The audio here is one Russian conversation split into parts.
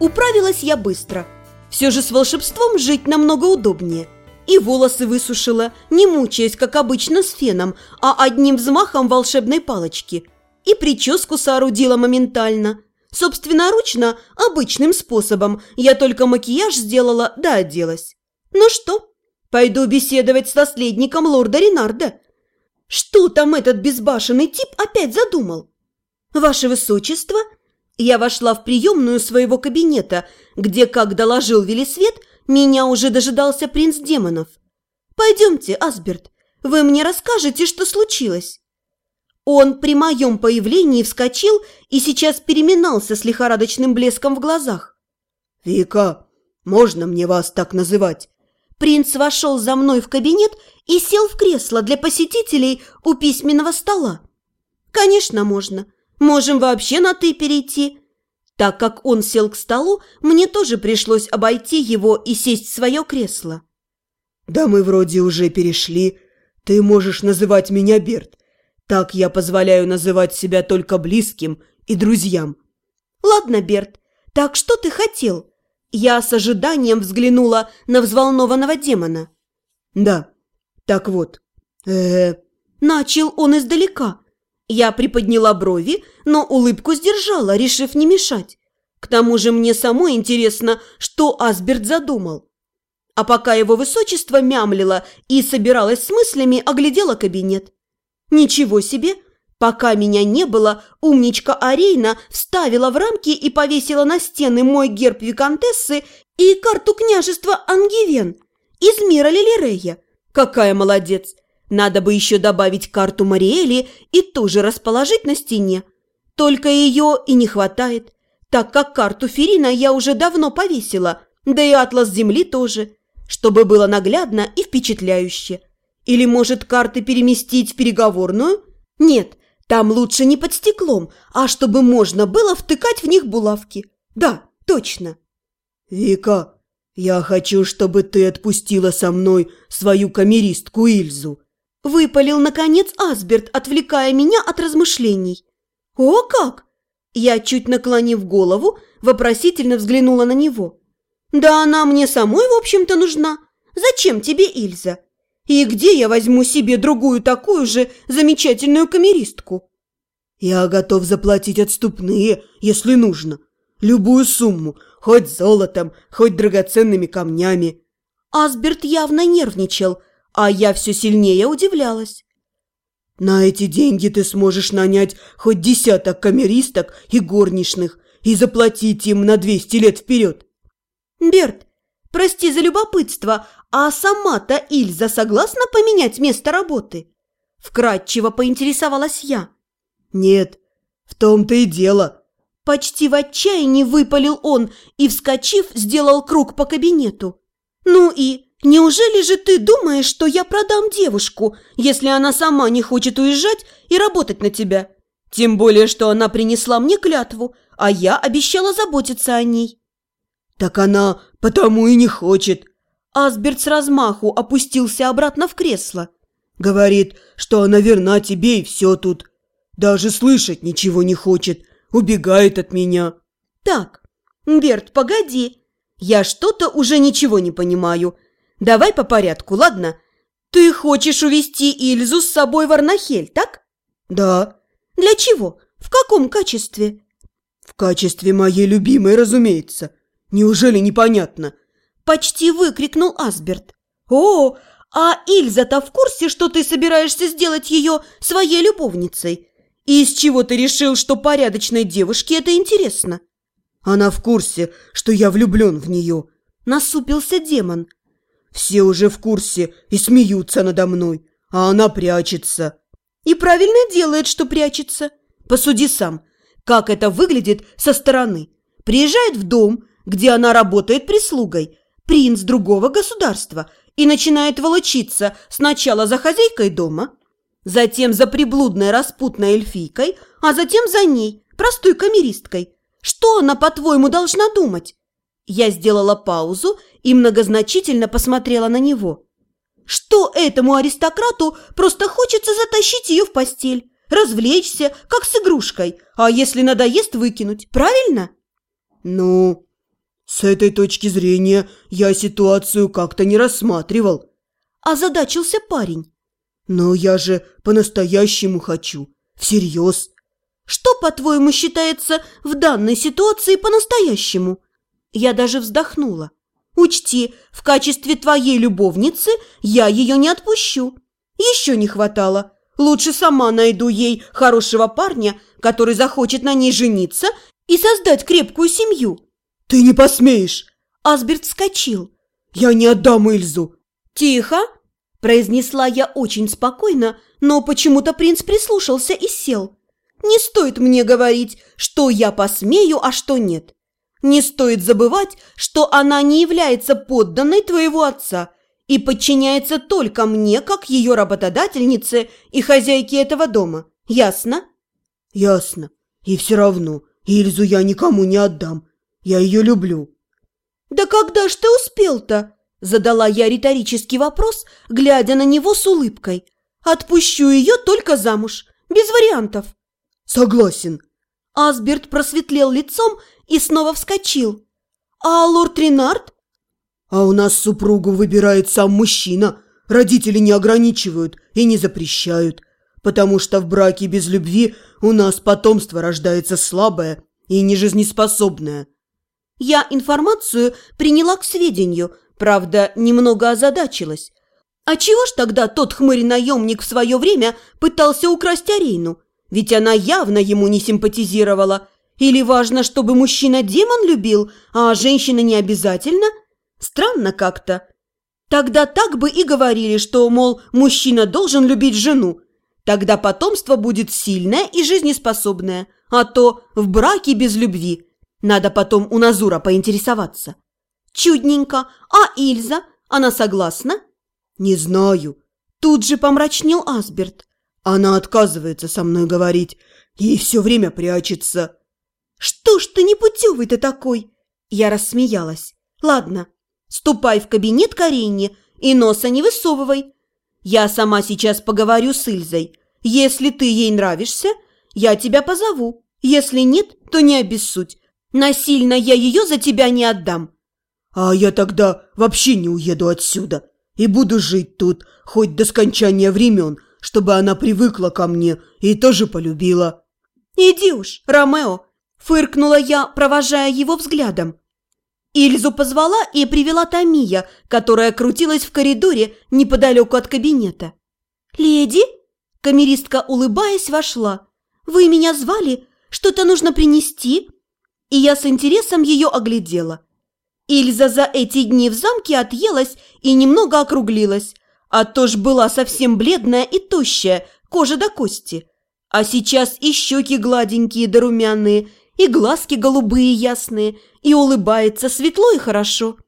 Управилась я быстро. Все же с волшебством жить намного удобнее. И волосы высушила, не мучаясь, как обычно, с феном, а одним взмахом волшебной палочки. И прическу соорудила моментально. Собственноручно, обычным способом, я только макияж сделала да оделась. Ну что, пойду беседовать с наследником лорда Ренарда. Что там этот безбашенный тип опять задумал? Ваше Высочество – я вошла в приемную своего кабинета, где, как доложил Велисвет, меня уже дожидался принц демонов. «Пойдемте, Асберт, вы мне расскажете, что случилось». Он при моем появлении вскочил и сейчас переминался с лихорадочным блеском в глазах. «Вика, можно мне вас так называть?» Принц вошел за мной в кабинет и сел в кресло для посетителей у письменного стола. «Конечно, можно. Можем вообще на «ты» перейти». Так как он сел к столу, мне тоже пришлось обойти его и сесть в свое кресло. «Да мы вроде уже перешли. Ты можешь называть меня Берт. Так я позволяю называть себя только близким и друзьям». «Ладно, Берт, так что ты хотел?» Я с ожиданием взглянула на взволнованного демона. «Да, так вот, э, -э Начал он издалека, я приподняла брови, но улыбку сдержала, решив не мешать. К тому же мне самой интересно, что Асберт задумал. А пока его высочество мямлило и собиралась с мыслями, оглядела кабинет. Ничего себе! Пока меня не было, умничка Арейна вставила в рамки и повесила на стены мой герб виконтессы и карту княжества Ангивен из мира Лилирея. Какая молодец! Надо бы еще добавить карту Мариэли и тоже расположить на стене. Только ее и не хватает, так как карту Ферина я уже давно повесила, да и атлас Земли тоже, чтобы было наглядно и впечатляюще. Или, может, карты переместить в переговорную? Нет, там лучше не под стеклом, а чтобы можно было втыкать в них булавки. Да, точно. «Вика, я хочу, чтобы ты отпустила со мной свою камеристку Ильзу», Выпалил, наконец, Асберт, отвлекая меня от размышлений. «О, как!» Я, чуть наклонив голову, вопросительно взглянула на него. «Да она мне самой, в общем-то, нужна. Зачем тебе Ильза? И где я возьму себе другую такую же замечательную камеристку?» «Я готов заплатить отступные, если нужно. Любую сумму, хоть золотом, хоть драгоценными камнями». Асберт явно нервничал, а я все сильнее удивлялась. «На эти деньги ты сможешь нанять хоть десяток камеристок и горничных и заплатить им на двести лет вперед». «Берт, прости за любопытство, а сама-то Ильза согласна поменять место работы?» Вкратчиво поинтересовалась я. «Нет, в том-то и дело». Почти в отчаянии выпалил он и, вскочив, сделал круг по кабинету. «Ну и «Неужели же ты думаешь, что я продам девушку, если она сама не хочет уезжать и работать на тебя? Тем более, что она принесла мне клятву, а я обещала заботиться о ней». «Так она потому и не хочет». Асберт с размаху опустился обратно в кресло. «Говорит, что она верна тебе и все тут. Даже слышать ничего не хочет, убегает от меня». «Так, Берт, погоди. Я что-то уже ничего не понимаю». Давай по порядку, ладно? Ты хочешь увести Ильзу с собой в Арнахель, так? Да. Для чего? В каком качестве? В качестве моей любимой, разумеется. Неужели непонятно? Почти выкрикнул Асберт. О, а Ильза-то в курсе, что ты собираешься сделать ее своей любовницей? И из чего ты решил, что порядочной девушке это интересно? Она в курсе, что я влюблен в нее. Насупился демон. Все уже в курсе и смеются надо мной, а она прячется. И правильно делает, что прячется. Посуди сам, как это выглядит со стороны. Приезжает в дом, где она работает прислугой, принц другого государства, и начинает волочиться сначала за хозяйкой дома, затем за приблудной распутной эльфийкой, а затем за ней, простой камеристкой. Что она, по-твоему, должна думать? Я сделала паузу и многозначительно посмотрела на него. Что этому аристократу просто хочется затащить ее в постель, развлечься, как с игрушкой, а если надоест, выкинуть, правильно? Ну, С этой точки зрения я ситуацию как-то не рассматривал. Озадачился парень. Но я же по-настоящему хочу. Всерьез. Что, по-твоему, считается в данной ситуации по-настоящему? Я даже вздохнула. Учти, в качестве твоей любовницы я ее не отпущу. Еще не хватало. Лучше сама найду ей хорошего парня, который захочет на ней жениться и создать крепкую семью. Ты не посмеешь. Асберт вскочил. Я не отдам Ильзу. Тихо, произнесла я очень спокойно, но почему-то принц прислушался и сел. Не стоит мне говорить, что я посмею, а что нет. Не стоит забывать, что она не является подданной твоего отца и подчиняется только мне, как ее работодательнице и хозяйке этого дома. Ясно? Ясно. И все равно Ильзу я никому не отдам. Я ее люблю. Да когда ж ты успел-то? Задала я риторический вопрос, глядя на него с улыбкой. Отпущу ее только замуж, без вариантов. Согласен. Асберт просветлел лицом и снова вскочил. А лорд Ренард? А у нас супругу выбирает сам мужчина. Родители не ограничивают и не запрещают, потому что в браке без любви у нас потомство рождается слабое и нежизнеспособное. Я информацию приняла к сведению, правда, немного озадачилась. А чего ж тогда тот хмырь-наемник в свое время пытался украсть Арейну? Ведь она явно ему не симпатизировала. Или важно, чтобы мужчина-демон любил, а женщина не обязательно? Странно как-то. Тогда так бы и говорили, что, мол, мужчина должен любить жену. Тогда потомство будет сильное и жизнеспособное. А то в браке без любви. Надо потом у Назура поинтересоваться. Чудненько. А Ильза? Она согласна? Не знаю. Тут же помрачнел Асберт. Она отказывается со мной говорить и все время прячется. «Что ж ты непутевый-то такой?» Я рассмеялась. «Ладно, ступай в кабинет к Арине и носа не высовывай. Я сама сейчас поговорю с Ильзой. Если ты ей нравишься, я тебя позову. Если нет, то не обессудь. Насильно я ее за тебя не отдам». «А я тогда вообще не уеду отсюда и буду жить тут, хоть до скончания времен, чтобы она привыкла ко мне и тоже полюбила». «Иди уж, Ромео!» – фыркнула я, провожая его взглядом. Ильзу позвала и привела Тамия, которая крутилась в коридоре неподалеку от кабинета. «Леди?» – камеристка, улыбаясь, вошла. «Вы меня звали? Что-то нужно принести?» И я с интересом ее оглядела. Ильза за эти дни в замке отъелась и немного округлилась, а то ж была совсем бледная и тощая, кожа до кости. А сейчас и щеки гладенькие да румяные, и глазки голубые ясные, и улыбается светло и хорошо.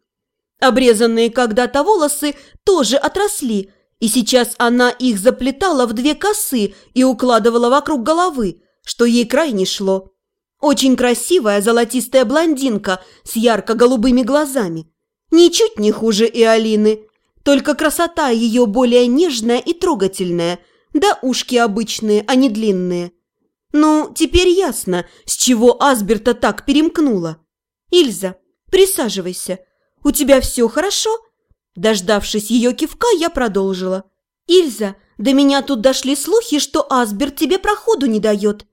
Обрезанные когда-то волосы тоже отросли, и сейчас она их заплетала в две косы и укладывала вокруг головы, что ей крайне шло. Очень красивая золотистая блондинка с ярко-голубыми глазами. Ничуть не хуже и Алины, только красота ее более нежная и трогательная, да ушки обычные, а не длинные. Ну, теперь ясно, с чего Асберта так перемкнула. Ильза, присаживайся. У тебя все хорошо? Дождавшись ее кивка, я продолжила. Ильза, до меня тут дошли слухи, что Асберт тебе проходу не дает.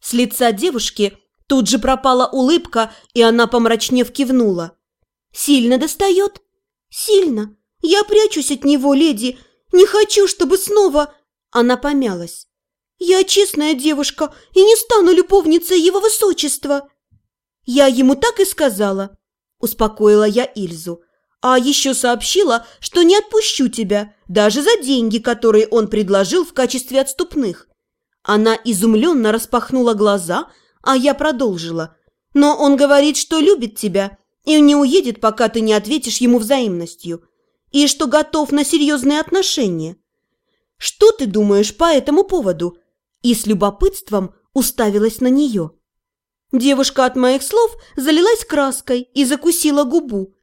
С лица девушки тут же пропала улыбка, и она, помрачнев, кивнула. «Сильно достает?» «Сильно. «Я прячусь от него, леди! Не хочу, чтобы снова...» Она помялась. «Я честная девушка и не стану любовницей его высочества!» «Я ему так и сказала», – успокоила я Ильзу. «А еще сообщила, что не отпущу тебя, даже за деньги, которые он предложил в качестве отступных». Она изумленно распахнула глаза, а я продолжила. «Но он говорит, что любит тебя и не уедет, пока ты не ответишь ему взаимностью и что готов на серьезные отношения. Что ты думаешь по этому поводу?» И с любопытством уставилась на нее. Девушка от моих слов залилась краской и закусила губу.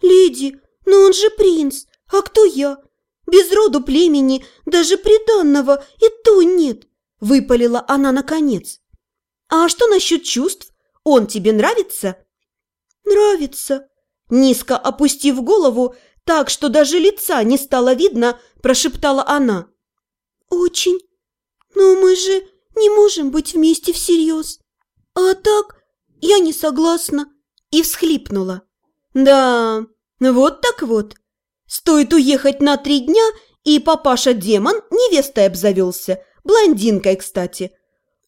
«Леди, но он же принц, а кто я? Без роду племени, даже приданного, и то нет!» Выпалила она наконец. «А что насчет чувств? Он тебе нравится?» «Нравится», – низко опустив голову, так что даже лица не стало видно, прошептала она. «Очень. Но мы же не можем быть вместе всерьез. А так я не согласна». И всхлипнула. «Да, вот так вот. Стоит уехать на три дня, и папаша-демон невестой обзавелся, блондинкой, кстати.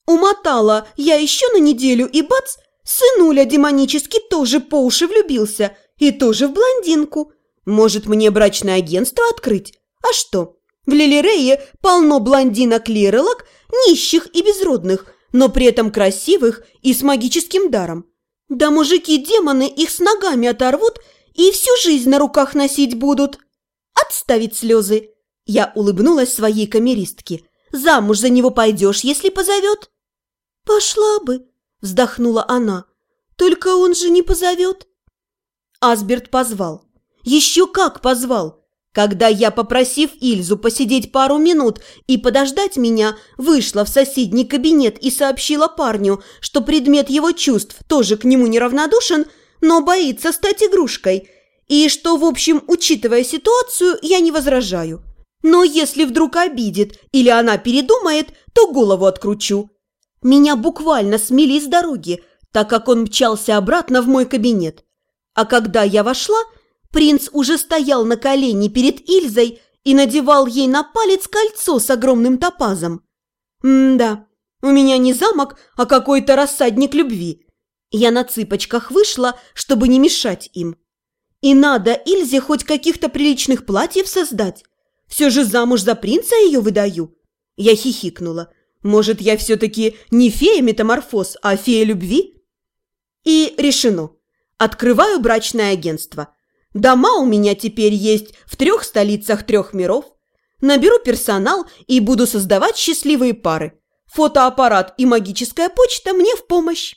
Умотала я еще на неделю, и бац, сынуля демонический тоже по уши влюбился, и тоже в блондинку. Может, мне брачное агентство открыть? А что? В Лилирее полно блондинок-лирелок, нищих и безродных, но при этом красивых и с магическим даром. Да мужики-демоны их с ногами оторвут и всю жизнь на руках носить будут. Отставить слезы. Я улыбнулась своей камеристке. Замуж за него пойдешь, если позовет? Пошла бы, вздохнула она. Только он же не позовет. Асберт позвал. Еще как позвал! Когда я, попросив Ильзу посидеть пару минут и подождать меня, вышла в соседний кабинет и сообщила парню, что предмет его чувств тоже к нему неравнодушен, но боится стать игрушкой, и что, в общем, учитывая ситуацию, я не возражаю. Но если вдруг обидит или она передумает, то голову откручу. Меня буквально смели с дороги, так как он мчался обратно в мой кабинет. А когда я вошла – Принц уже стоял на колени перед Ильзой и надевал ей на палец кольцо с огромным топазом. М-да, у меня не замок, а какой-то рассадник любви. Я на цыпочках вышла, чтобы не мешать им. И надо Ильзе хоть каких-то приличных платьев создать. Все же замуж за принца ее выдаю. Я хихикнула. Может, я все-таки не фея-метаморфоз, а фея любви? И решено. Открываю брачное агентство. Дома у меня теперь есть в трех столицах трех миров. Наберу персонал и буду создавать счастливые пары. Фотоаппарат и магическая почта мне в помощь.